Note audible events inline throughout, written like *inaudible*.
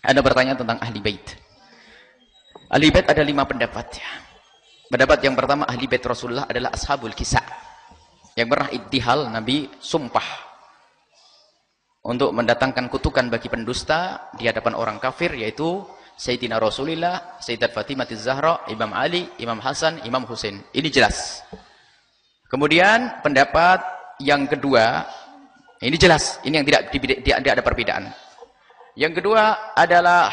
Ada bertanya tentang ahli bait. Ahli bait ada lima pendapat ya. Pendapat yang pertama ahli bait Rasulullah adalah ashabul kisah. Yang pernah ittihal Nabi sumpah untuk mendatangkan kutukan bagi pendusta di hadapan orang kafir yaitu Sayyidina Rasulullah, Sayyidat Fatimah Zahra, Imam Ali, Imam Hasan, Imam Husain. Ini jelas. Kemudian pendapat yang kedua, ini jelas, ini yang tidak, tidak ada perbedaan. Yang kedua adalah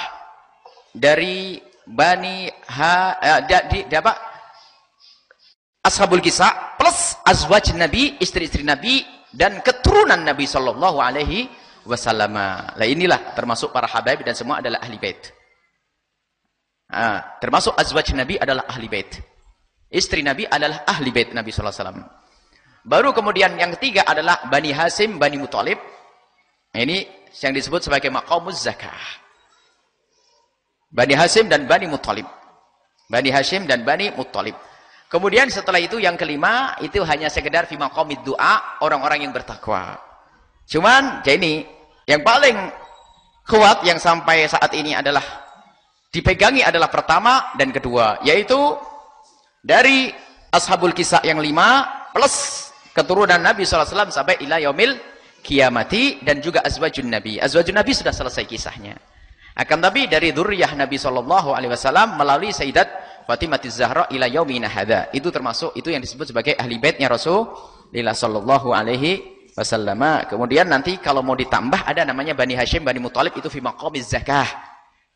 dari Bani Ha eh, di, di, apa? Ashabul Kisah plus azwaj Nabi, istri-istri Nabi dan keturunan Nabi sallallahu alaihi wasallam. Lah inilah termasuk para habaib dan semua adalah ahli bait. Ah, termasuk azwaj Nabi adalah ahli bait. Istri Nabi adalah ahli bait Nabi sallallahu alaihi wasallam. Baru kemudian yang ketiga adalah Bani Hasim, Bani Muthalib. Ini yang disebut sebagai maqamuz zakah. Bani Hashim dan Bani Muttalib. Bani Hashim dan Bani Muttalib. Kemudian setelah itu yang kelima itu hanya sekedar fi maqamid doa orang-orang yang bertakwa. Cuman ya ini yang paling kuat yang sampai saat ini adalah dipegangi adalah pertama dan kedua yaitu dari ashabul kisah yang lima plus keturunan Nabi SAW sampai ila yaumil kiamati dan juga azwajun nabi. Azwajun nabi sudah selesai kisahnya. Akan tapi dari dzurriyyah Nabi sallallahu alaihi wasallam melalui Sayyidat Fatimah Zahra ila yaumina hadza. Itu termasuk itu yang disebut sebagai ahli baitnya Rasulullah sallallahu alaihi wasallam. Kemudian nanti kalau mau ditambah ada namanya Bani Hashim, Bani Muthalib itu fi maqamiz zakah.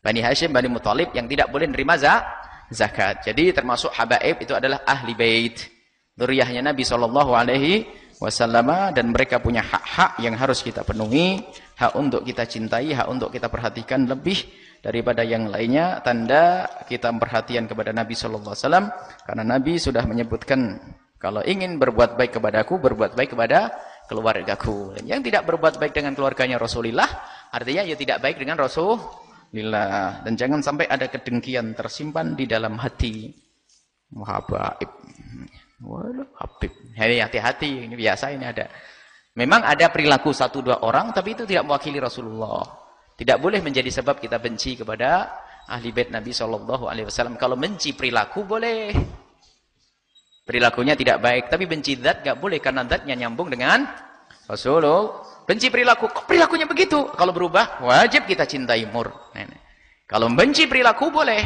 Bani Hashim, Bani Muthalib yang tidak boleh menerima zakat. Jadi termasuk habaib itu adalah ahli bait. Dzurriyyahnya Nabi sallallahu alaihi wasallam dan mereka punya hak-hak yang harus kita penuhi, hak untuk kita cintai, hak untuk kita perhatikan lebih daripada yang lainnya tanda kita perhatian kepada Nabi sallallahu alaihi wasallam karena Nabi sudah menyebutkan kalau ingin berbuat baik kepadaku, berbuat baik kepada keluargaku. Yang tidak berbuat baik dengan keluarganya Rasulullah, artinya ya tidak baik dengan Rasulullah. Dan jangan sampai ada kedengkian tersimpan di dalam hati. Muhabaib. Waduh, Habib. Hati-hati, ini biasa ini ada. Memang ada perilaku satu dua orang, tapi itu tidak mewakili Rasulullah. Tidak boleh menjadi sebab kita benci kepada ahli bait Nabi Shallallahu Alaihi Wasallam. Kalau benci perilaku boleh, perilakunya tidak baik, tapi benci zat gak boleh karena zatnya nyambung dengan Rasulullah. Benci perilaku, kok perilakunya begitu? Kalau berubah, wajib kita cintai mur. Kalau benci perilaku boleh,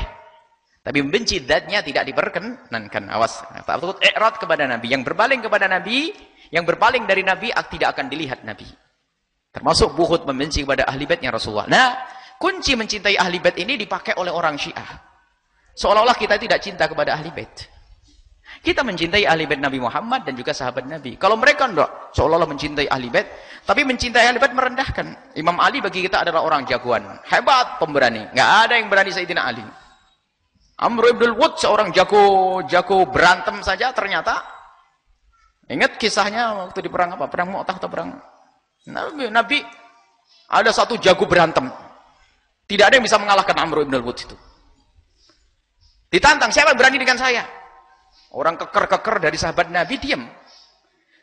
tapi membenci zatnya tidak diperkenankan. Awas. Takut i'rad kepada Nabi. Yang berpaling kepada Nabi, yang berpaling dari Nabi tidak akan dilihat Nabi. Termasuk buhut membenci kepada ahli baitnya Rasulullah. Nah, kunci mencintai ahli bait ini dipakai oleh orang Syiah. Seolah-olah kita tidak cinta kepada ahli bait. Kita mencintai ahli bait Nabi Muhammad dan juga sahabat Nabi. Kalau mereka enggak, seolah-olah mencintai ahli bait, tapi mencintai ahli bait merendahkan. Imam Ali bagi kita adalah orang jagoan, hebat, pemberani. Enggak ada yang berani Sayyidina Ali. Amr ibn Wud seorang jago jago berantem saja ternyata ingat kisahnya waktu di perang apa? Perang Mu'tah atau perang Nabi, Nabi ada satu jago berantem. Tidak ada yang bisa mengalahkan Amr ibn Wud itu. Ditantang, siapa berani dengan saya? Orang keker-keker dari sahabat Nabi diam.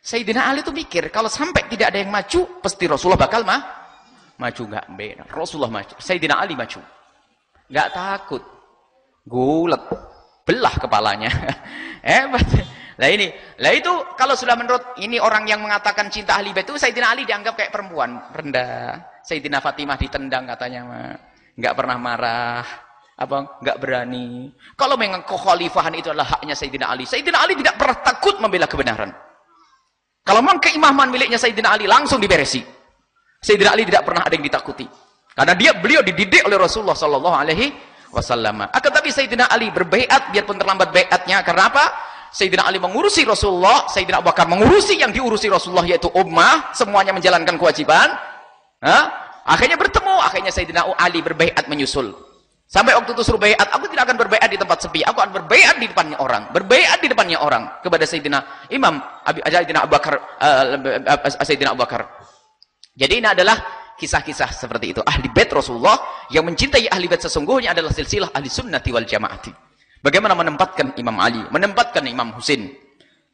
Sayyidina Ali itu mikir, kalau sampai tidak ada yang maju, pasti Rasulullah bakal mah maju benar. Rasulullah maju. Sayyidina Ali maju. Enggak takut gulet. Belah kepalanya. *laughs* Hebat. Lah ini lah itu kalau sudah menurut ini orang yang mengatakan cinta ahli bait itu Sayyidina Ali dianggap kayak perempuan. Rendah. Sayyidina Fatimah ditendang katanya nggak pernah marah. Apa? Nggak berani. Kalau memang kekhalifahan itu adalah haknya Sayyidina Ali Sayyidina Ali tidak pernah takut membela kebenaran. Kalau memang keimaman miliknya Sayyidina Ali langsung diberesi. Sayyidina Ali tidak pernah ada yang ditakuti. Karena dia beliau dididik oleh Rasulullah Sallallahu Alaihi wasallam. Akan tapi Sayyidina Ali berbaiat biarpun terlambat baiatnya karena apa? Sayyidina Ali mengurusi Rasulullah, Sayyidina Abu Bakar mengurusi yang diurusi Rasulullah yaitu ummah, semuanya menjalankan kewajiban. Hah? Akhirnya bertemu, akhirnya Sayyidina Ali berbaiat menyusul. Sampai waktu itu suruh baiat, aku tidak akan berbaiat di tempat sepi, aku akan berbaiat di depannya orang, berbaiat di depannya orang kepada Sayyidina Imam Abi Sayyidina Abu Bakar uh, Sayyidina Abu Bakar. Jadi ini adalah kisah-kisah seperti itu. Ahli bait Rasulullah yang mencintai ahli bait sesungguhnya adalah silsilah ahli sunnati wal jamaati. Bagaimana menempatkan Imam Ali, menempatkan Imam Husin.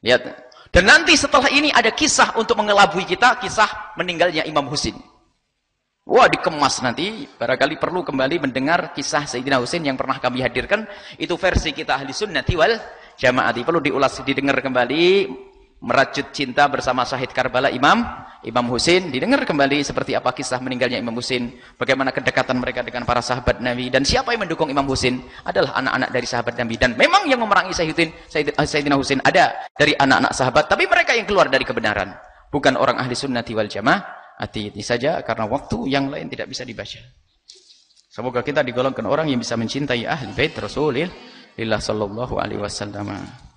Lihat. Dan nanti setelah ini ada kisah untuk mengelabui kita, kisah meninggalnya Imam Husin. Wah dikemas nanti, barangkali perlu kembali mendengar kisah Sayyidina Husain yang pernah kami hadirkan. Itu versi kita ahli sunnati wal jamaati. Perlu diulas, didengar kembali. Merajut cinta bersama Syahid Karbala Imam Imam Husain. Didengar kembali seperti apa kisah meninggalnya Imam Husain. Bagaimana kedekatan mereka dengan para sahabat Nabi. Dan siapa yang mendukung Imam Husain? Adalah anak-anak dari sahabat Nabi. Dan memang yang memerangi Sayyidina, Sayyidina Husain ada dari anak-anak sahabat. Tapi mereka yang keluar dari kebenaran. Bukan orang ahli sunnati wal jamaah ini saja karena waktu yang lain tidak bisa dibaca. Semoga kita digolongkan orang yang bisa mencintai ahli bait Rasulullah sallallahu alaihi wasallam.